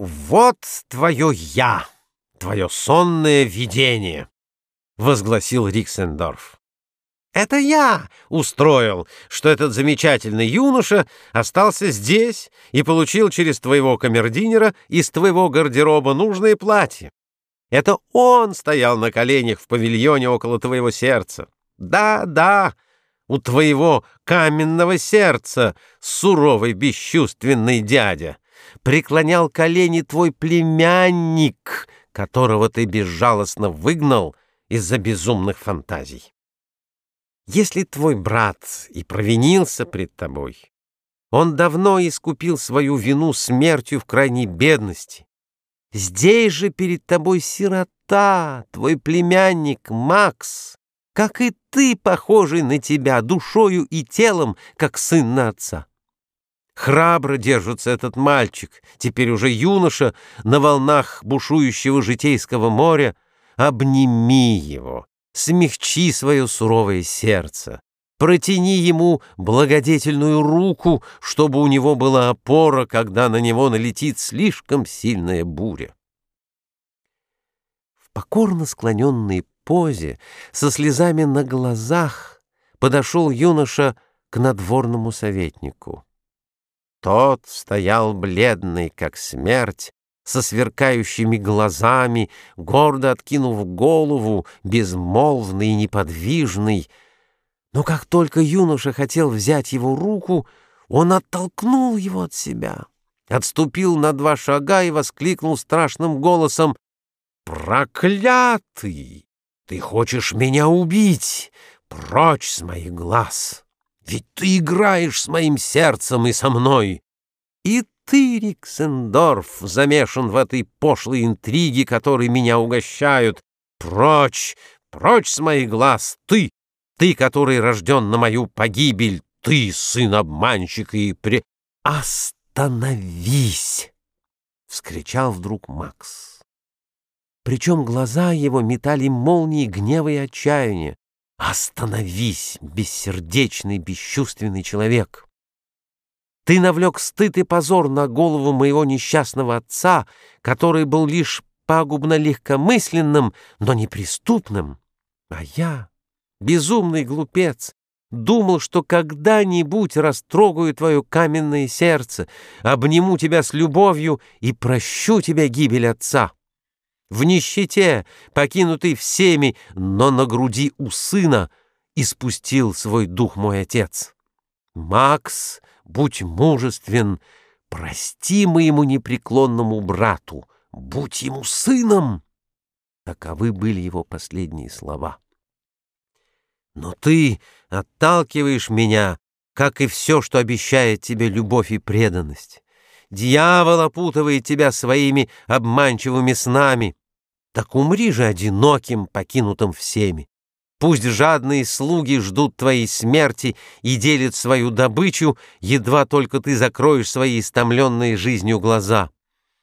вот твое «я», твое сонное видение, — возгласил Риксендорф. Это я устроил, что этот замечательный юноша остался здесь и получил через твоего камердинера из твоего гардероба нужное платье. Это он стоял на коленях в павильоне около твоего сердца. Да, да, у твоего каменного сердца, суровый бесчувственный дядя, преклонял колени твой племянник, которого ты безжалостно выгнал из-за безумных фантазий. Если твой брат и провинился пред тобой, он давно искупил свою вину смертью в крайней бедности. Здесь же перед тобой сирота, твой племянник Макс, как и ты, похожий на тебя, душою и телом, как сын на отца. Храбро держится этот мальчик, теперь уже юноша, на волнах бушующего житейского моря. Обними его, смягчи свое суровое сердце, протяни ему благодетельную руку, чтобы у него была опора, когда на него налетит слишком сильная буря. В покорно склоненной позе, со слезами на глазах, подошел юноша к надворному советнику. Тот стоял бледный, как смерть, со сверкающими глазами, гордо откинув голову, безмолвный и неподвижный. Но как только юноша хотел взять его руку, он оттолкнул его от себя, отступил на два шага и воскликнул страшным голосом «Проклятый! Ты хочешь меня убить! Прочь с моих глаз! Ведь ты играешь с моим сердцем и со мной!» И ты, Риксендорф, замешан в этой пошлой интриге, которой меня угощают. Прочь, прочь с моих глаз, ты, ты, который рожден на мою погибель, ты, сын обманщика и пре... Остановись! — вскричал вдруг Макс. Причем глаза его метали молнии гнева и отчаяния. Остановись, бессердечный, бесчувственный человек! Ты навлек стыд и позор на голову моего несчастного отца, который был лишь пагубно легкомысленным, но неприступным. А я, безумный глупец, думал, что когда-нибудь растрогаю твое каменное сердце, обниму тебя с любовью и прощу тебя гибель отца. В нищете, покинутый всеми, но на груди у сына, испустил свой дух мой отец. Макс будь мужествен, прости моему непреклонному брату, будь ему сыном. Таковы были его последние слова. Но ты отталкиваешь меня, как и все, что обещает тебе любовь и преданность. Дьявол опутывает тебя своими обманчивыми снами. Так умри же одиноким, покинутым всеми. Пусть жадные слуги ждут твоей смерти и делят свою добычу, едва только ты закроешь свои истомленные жизнью глаза.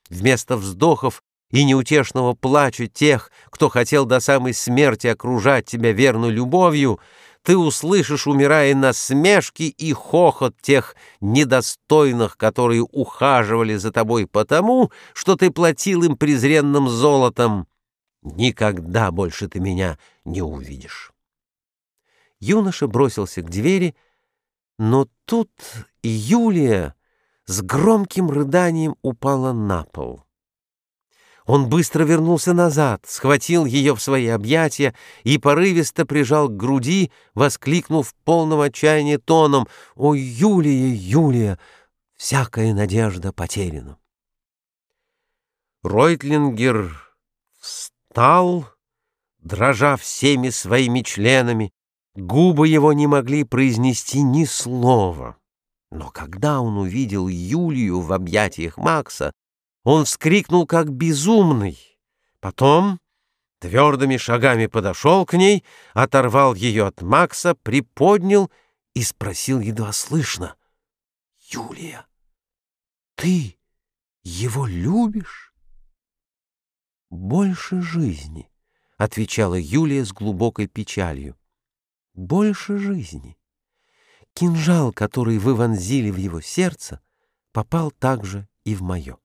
Вместо вздохов и неутешного плача тех, кто хотел до самой смерти окружать тебя верной любовью, ты услышишь, умирая, насмешки и хохот тех недостойных, которые ухаживали за тобой потому, что ты платил им презренным золотом. Никогда больше ты меня не увидишь. Юноша бросился к двери, но тут Юлия с громким рыданием упала на пол. Он быстро вернулся назад, схватил ее в свои объятия и порывисто прижал к груди, воскликнув полным отчаяния тоном «О, Юлия, Юлия, всякая надежда потеряна!» Ройтлингер встал, дрожа всеми своими членами, губы его не могли произнести ни слова. Но когда он увидел Юлию в объятиях Макса, он вскрикнул как безумный. Потом твердыми шагами подошел к ней, оторвал ее от Макса, приподнял и спросил едва слышно. — Юлия, ты его любишь? «Больше жизни», — отвечала Юлия с глубокой печалью. «Больше жизни». Кинжал, который вы вонзили в его сердце, попал также и в мое.